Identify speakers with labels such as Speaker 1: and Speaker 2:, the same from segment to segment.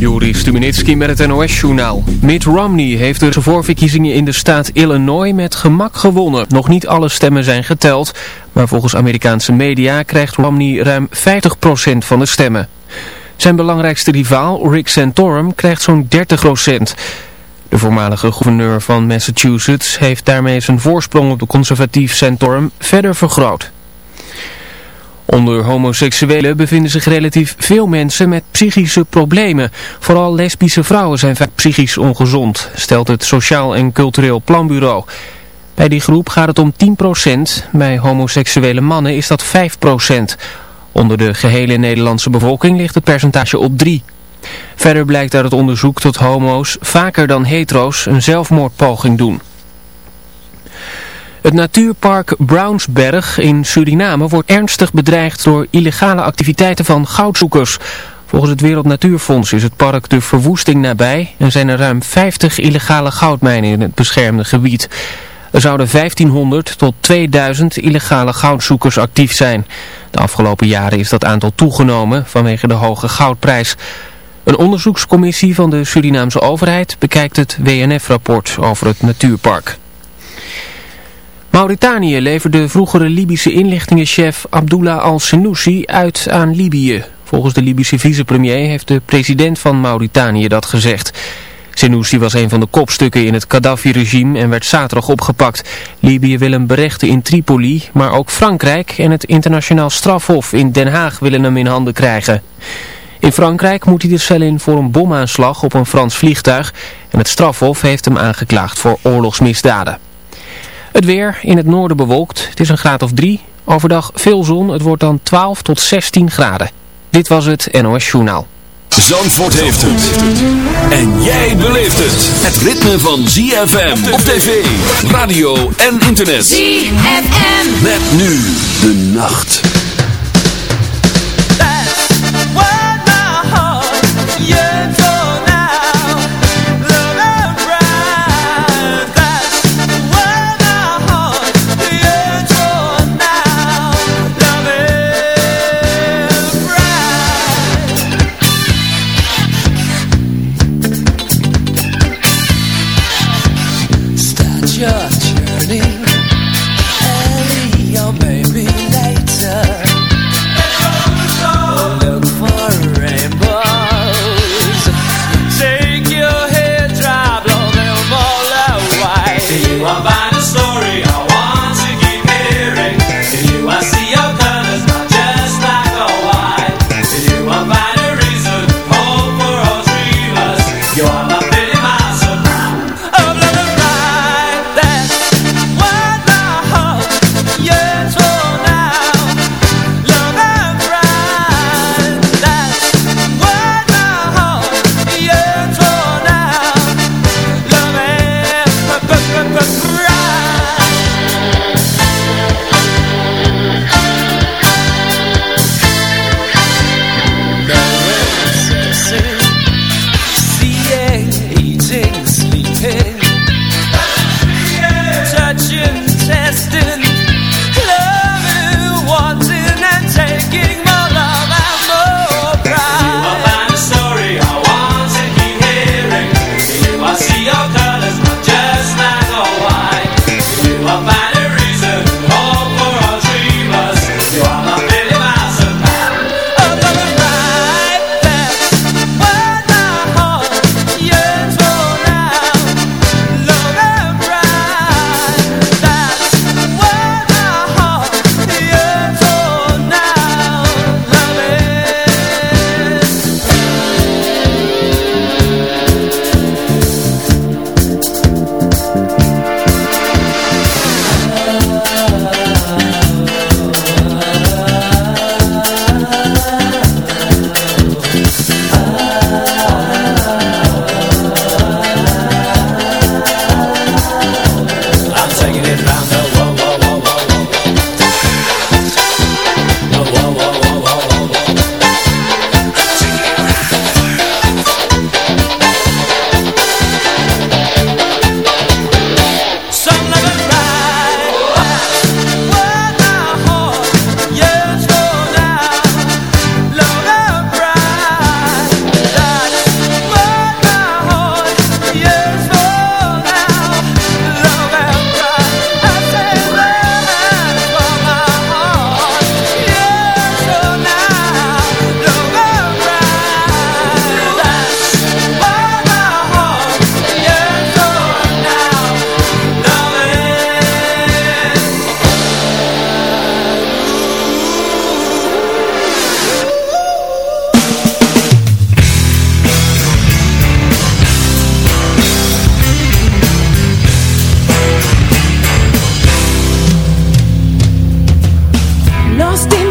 Speaker 1: Juri Stubenitski met het NOS-journaal. Mitt Romney heeft de voorverkiezingen in de staat Illinois met gemak gewonnen. Nog niet alle stemmen zijn geteld, maar volgens Amerikaanse media krijgt Romney ruim 50% van de stemmen. Zijn belangrijkste rivaal, Rick Santorum, krijgt zo'n 30%. De voormalige gouverneur van Massachusetts heeft daarmee zijn voorsprong op de conservatief Santorum verder vergroot. Onder homoseksuelen bevinden zich relatief veel mensen met psychische problemen. Vooral lesbische vrouwen zijn vaak psychisch ongezond, stelt het Sociaal en Cultureel Planbureau. Bij die groep gaat het om 10%, bij homoseksuele mannen is dat 5%. Onder de gehele Nederlandse bevolking ligt het percentage op 3. Verder blijkt uit het onderzoek dat homo's vaker dan hetero's een zelfmoordpoging doen. Het natuurpark Brownsberg in Suriname wordt ernstig bedreigd door illegale activiteiten van goudzoekers. Volgens het Wereld Natuurfonds is het park de verwoesting nabij en zijn er ruim 50 illegale goudmijnen in het beschermde gebied. Er zouden 1500 tot 2000 illegale goudzoekers actief zijn. De afgelopen jaren is dat aantal toegenomen vanwege de hoge goudprijs. Een onderzoekscommissie van de Surinaamse overheid bekijkt het WNF-rapport over het natuurpark. Mauritanië leverde vroegere Libische inlichtingenchef Abdullah al-Senoussi uit aan Libië. Volgens de Libische vicepremier heeft de president van Mauritanië dat gezegd. Senoussi was een van de kopstukken in het Gaddafi-regime en werd zaterdag opgepakt. Libië wil hem berechten in Tripoli, maar ook Frankrijk en het internationaal strafhof in Den Haag willen hem in handen krijgen. In Frankrijk moet hij de cel in voor een bomaanslag op een Frans vliegtuig en het strafhof heeft hem aangeklaagd voor oorlogsmisdaden. Het weer in het noorden bewolkt. Het is een graad of 3. Overdag veel zon. Het wordt dan 12 tot 16 graden. Dit was het NOS Journaal.
Speaker 2: Zandvoort heeft het. En jij beleeft het. Het ritme van ZFM op tv, radio en internet.
Speaker 3: ZFM.
Speaker 2: Met nu de nacht.
Speaker 3: lost in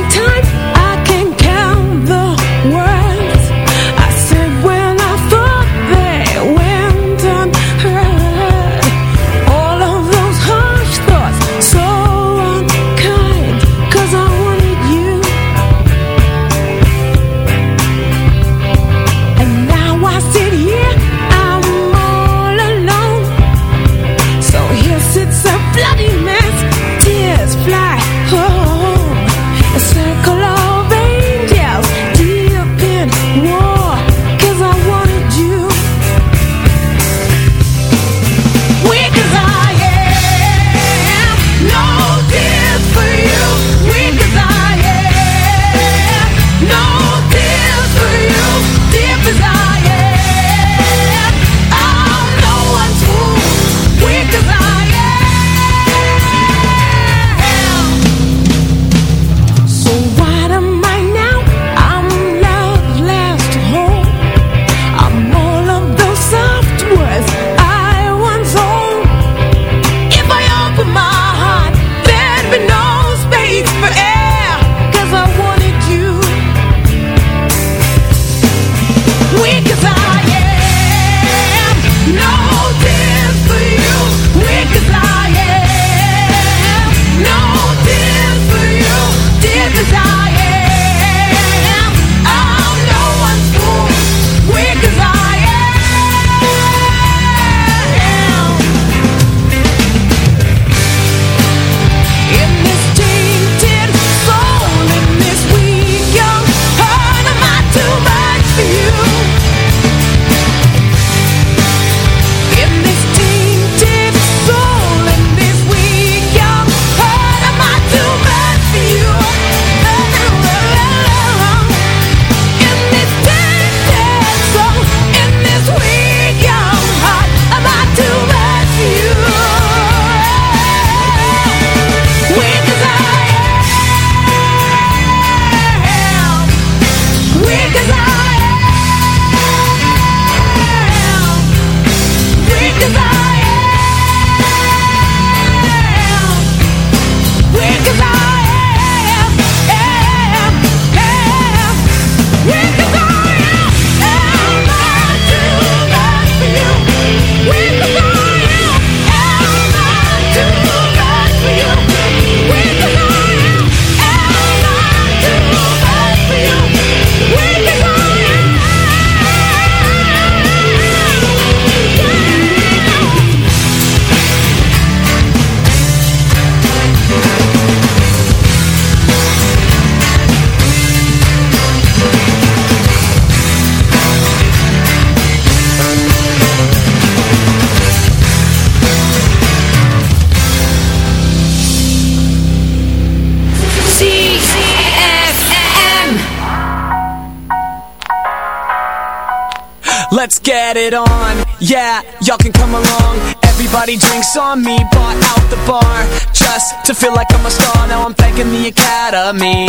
Speaker 3: feel like I'm a star, now I'm thanking the Academy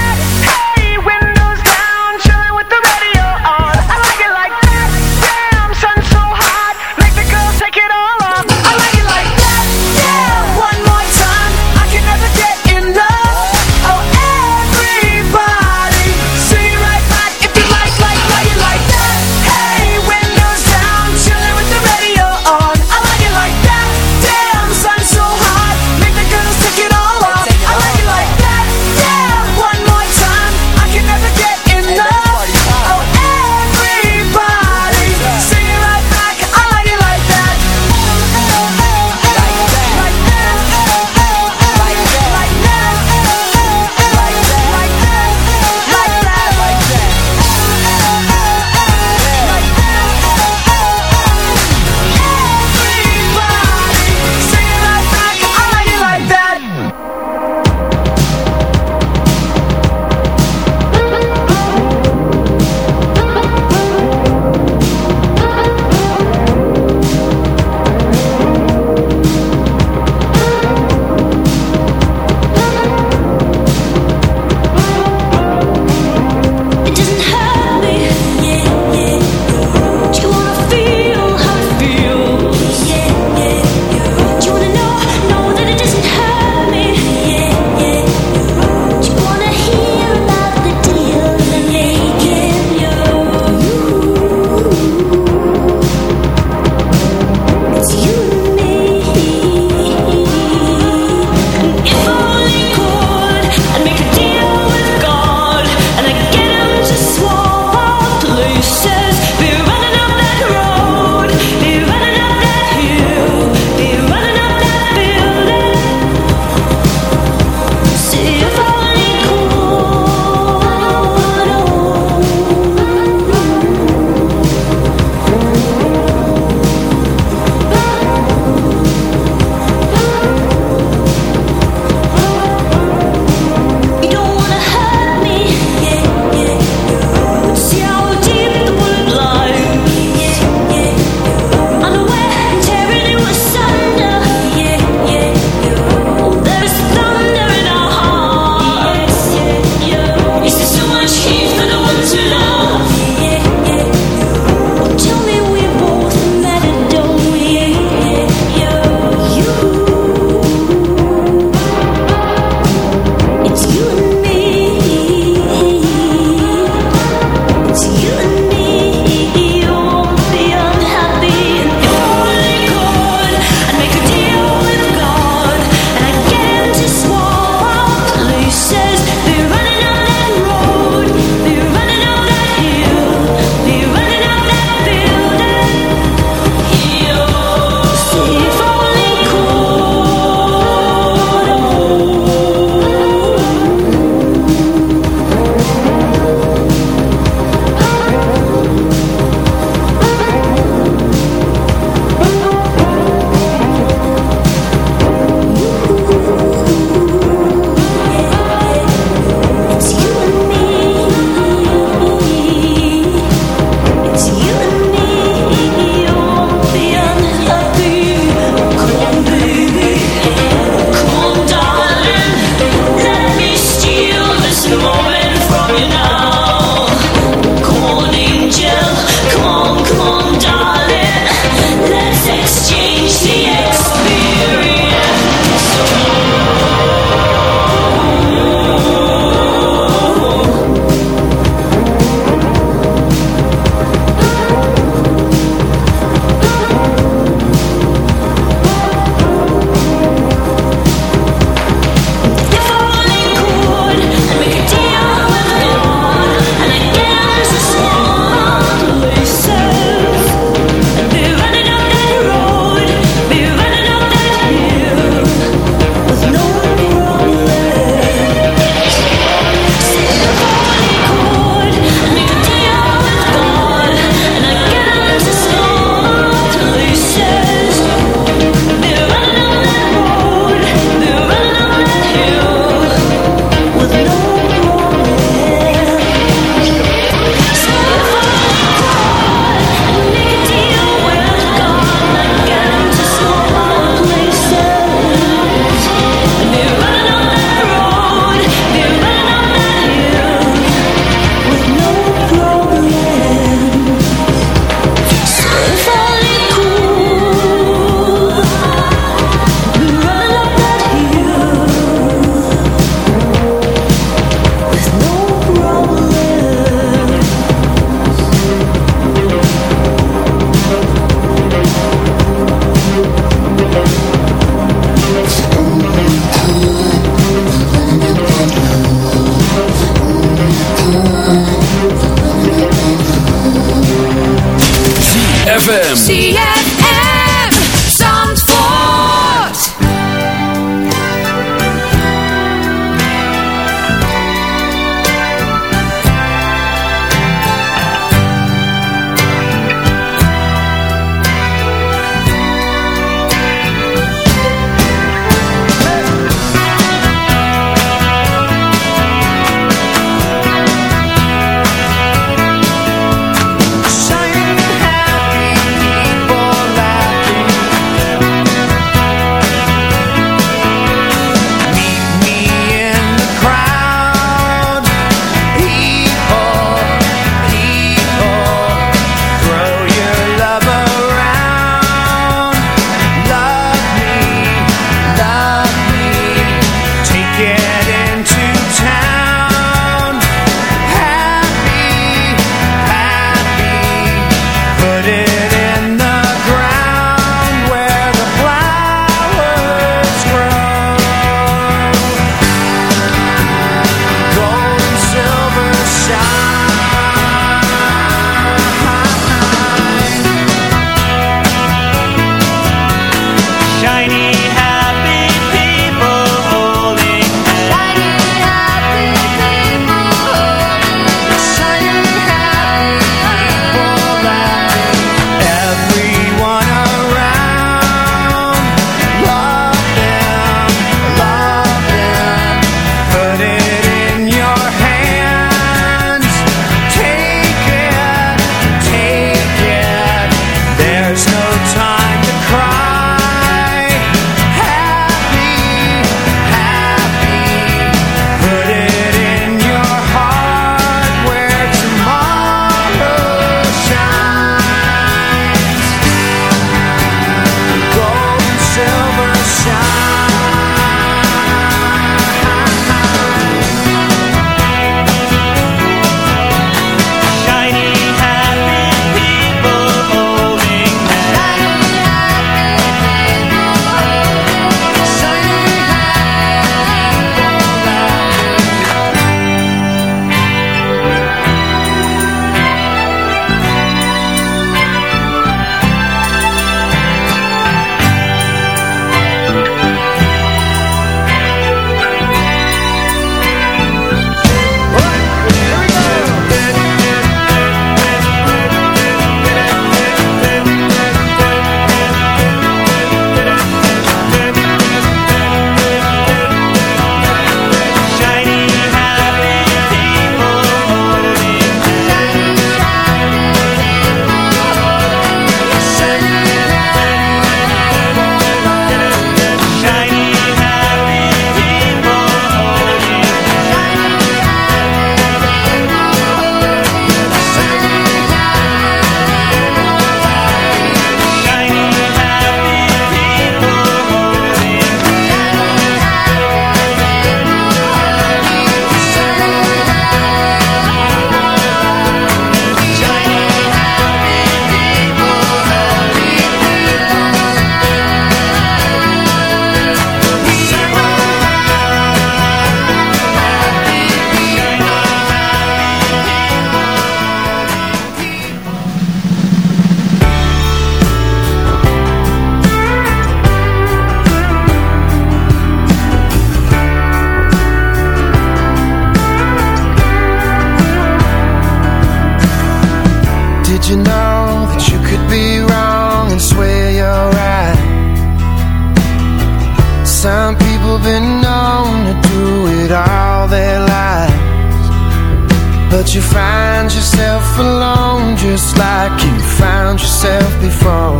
Speaker 4: myself before.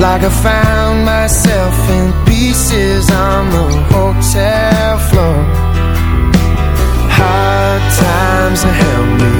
Speaker 4: Like I found myself in pieces on the hotel floor. Hard times have helped me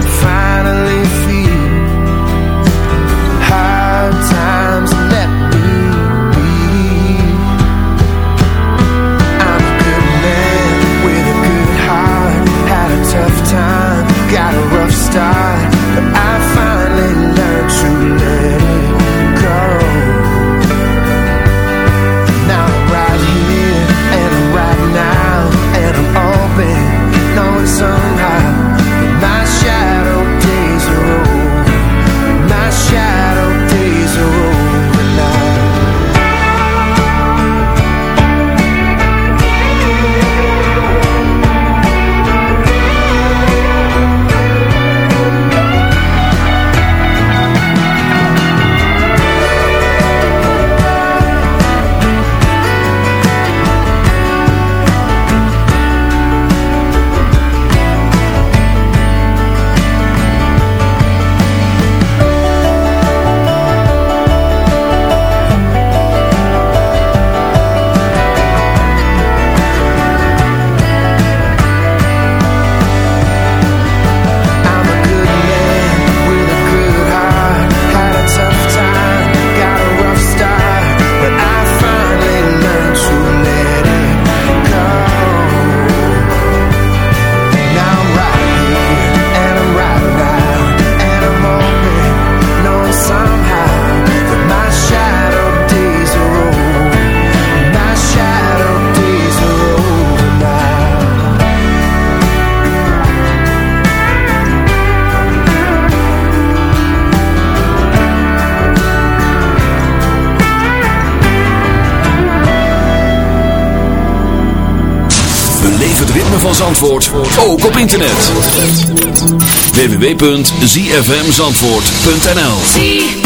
Speaker 2: www.zfmzandvoort.nl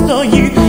Speaker 5: not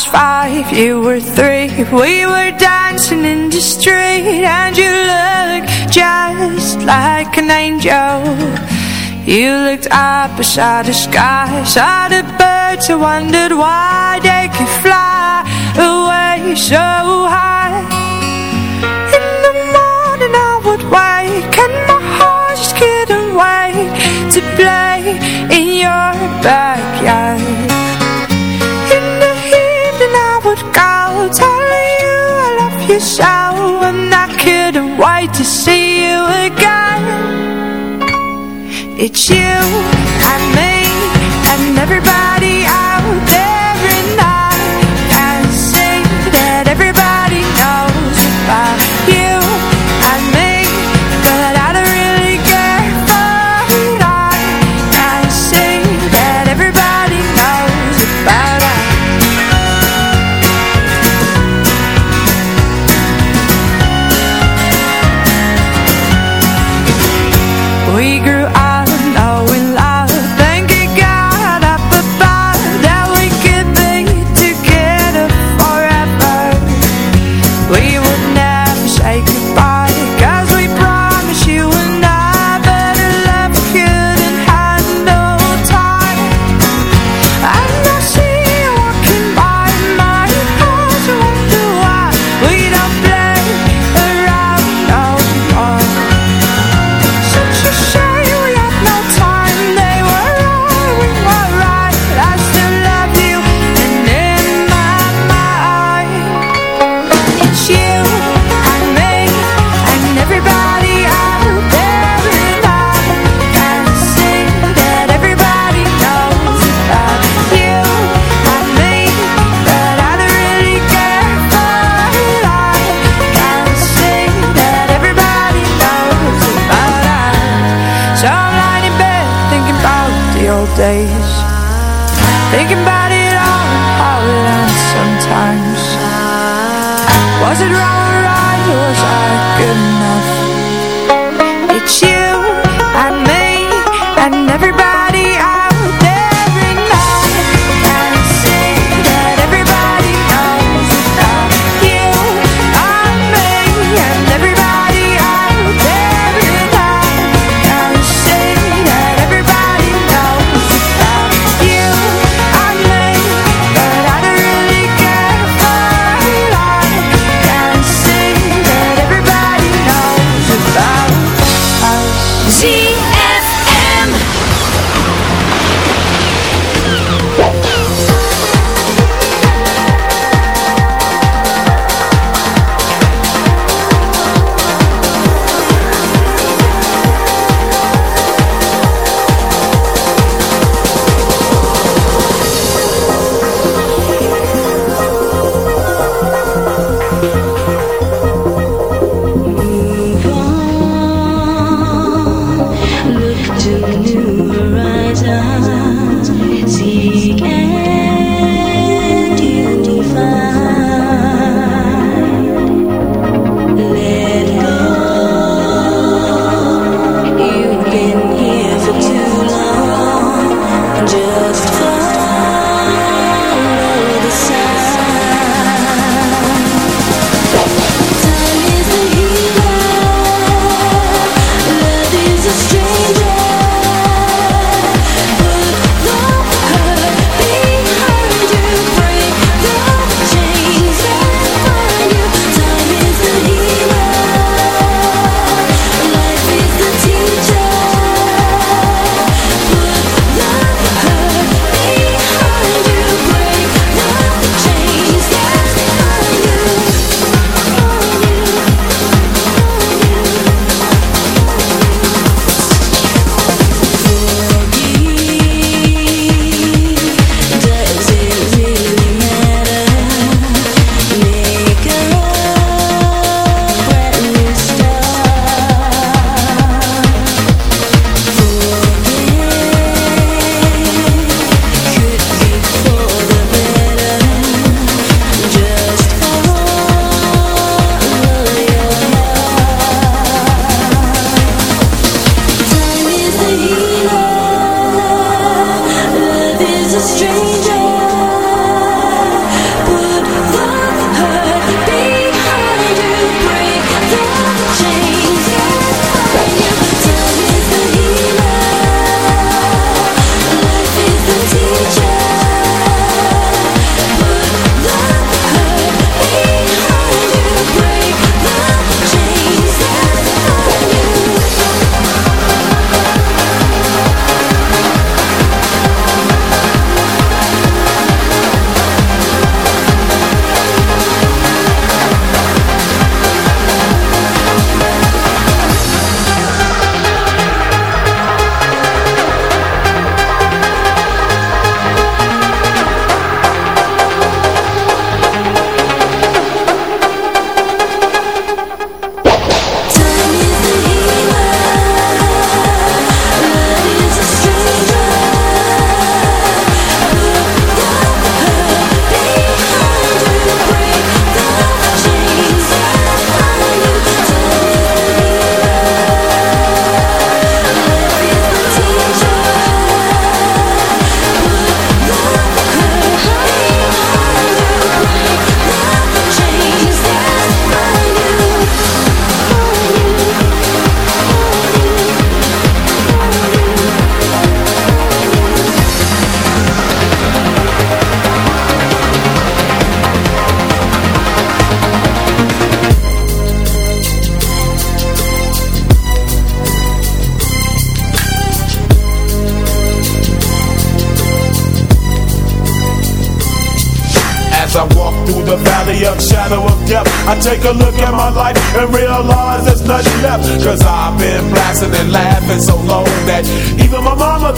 Speaker 6: was five, you were three. We were dancing in the street And you looked just like an angel. You looked up beside the sky Saw the birds and wondered why It's you and me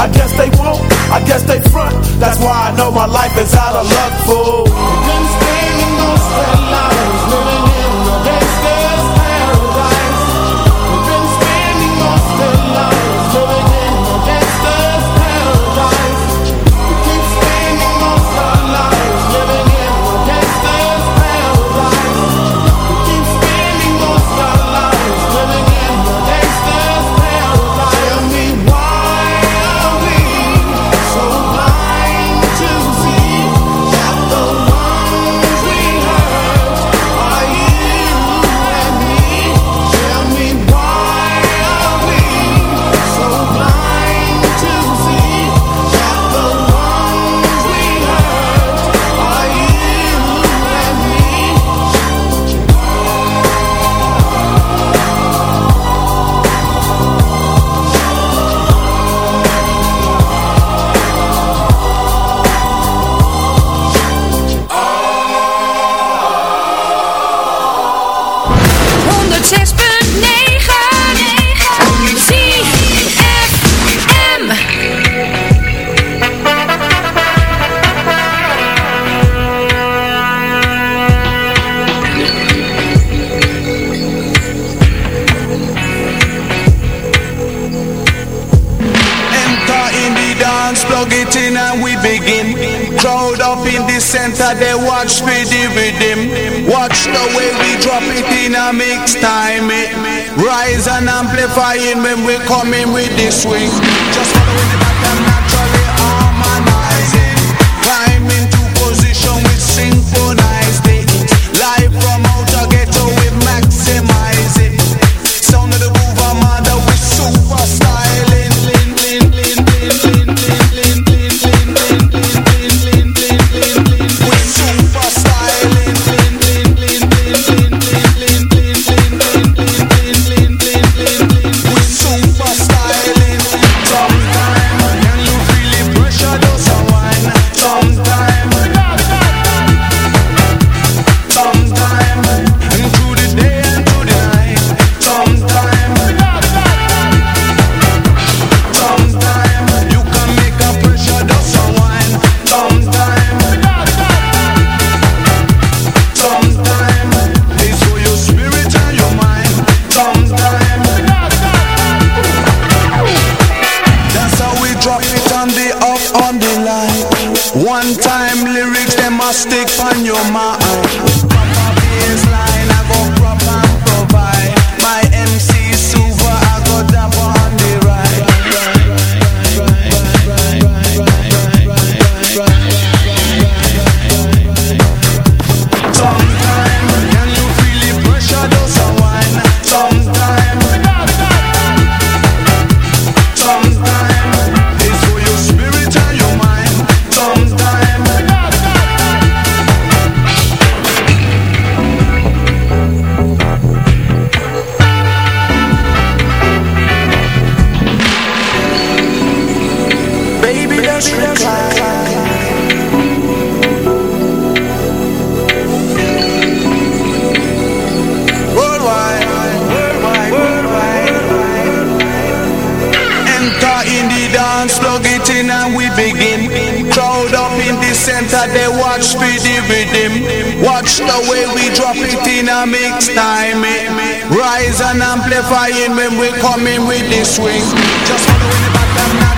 Speaker 7: I guess they won't, I guess they front. That's why I know my life is out of luck, fool.
Speaker 8: Begin. Crowd up in the center, they watch the rhythm. Watch the way we drop it in a mix time. It rise and amplifying when we come in with the swing. Just following the pattern flying when
Speaker 9: we're coming with the swing. Just following the
Speaker 2: back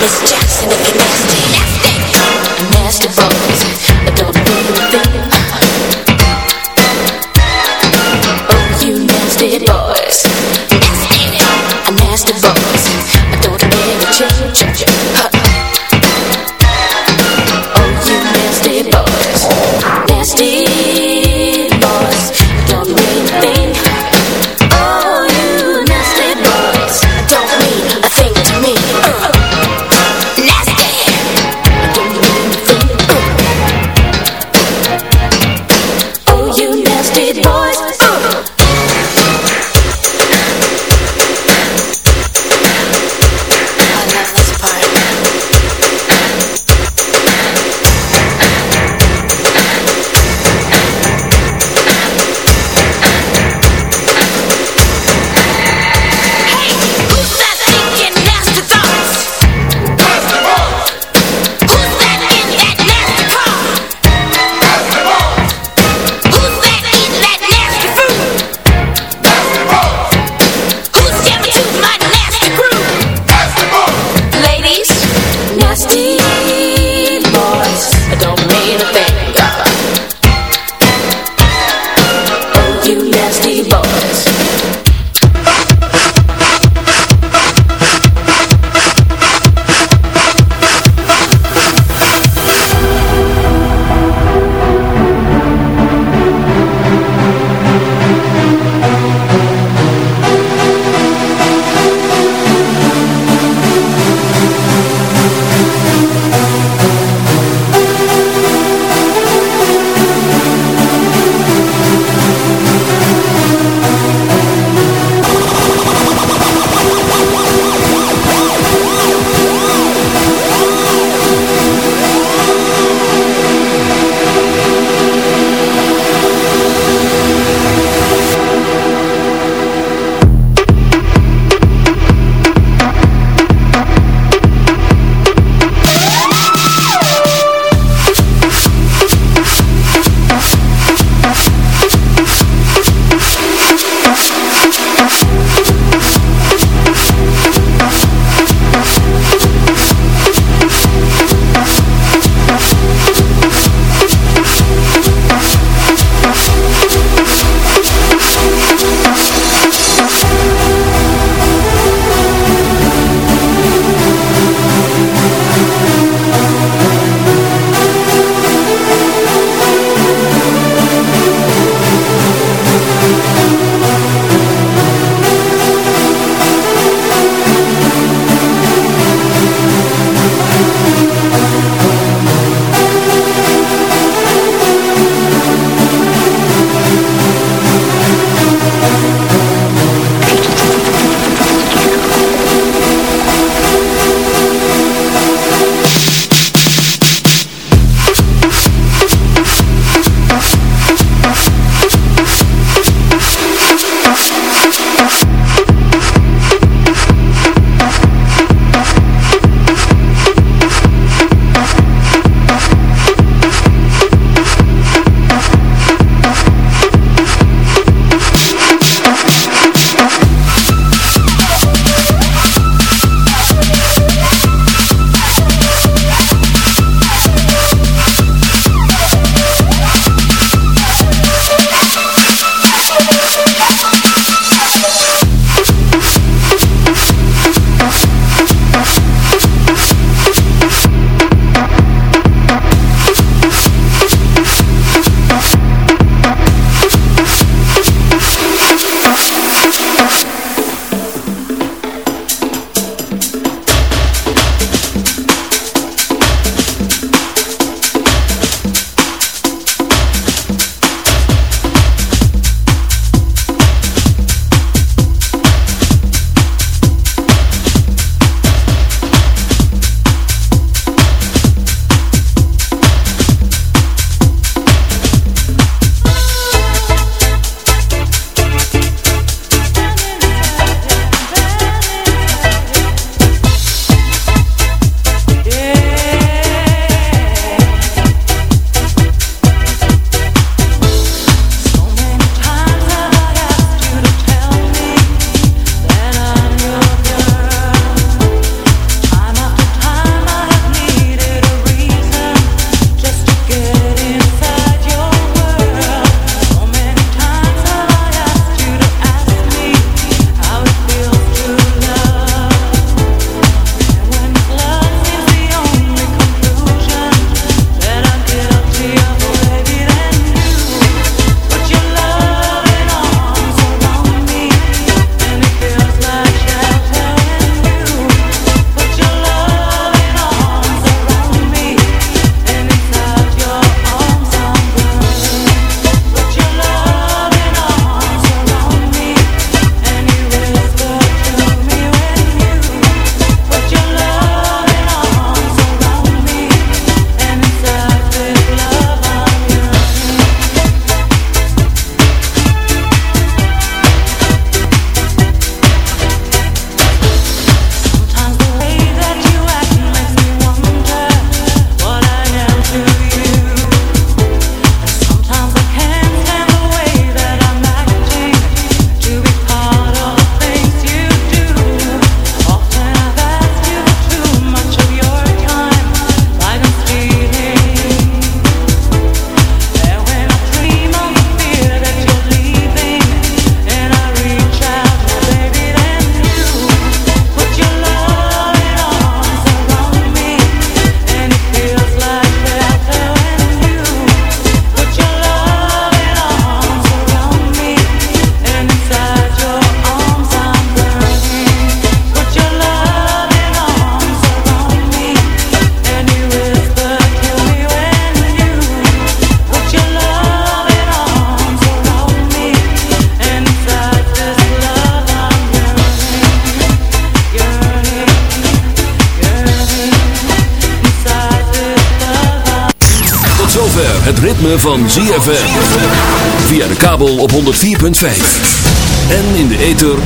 Speaker 2: Let's go.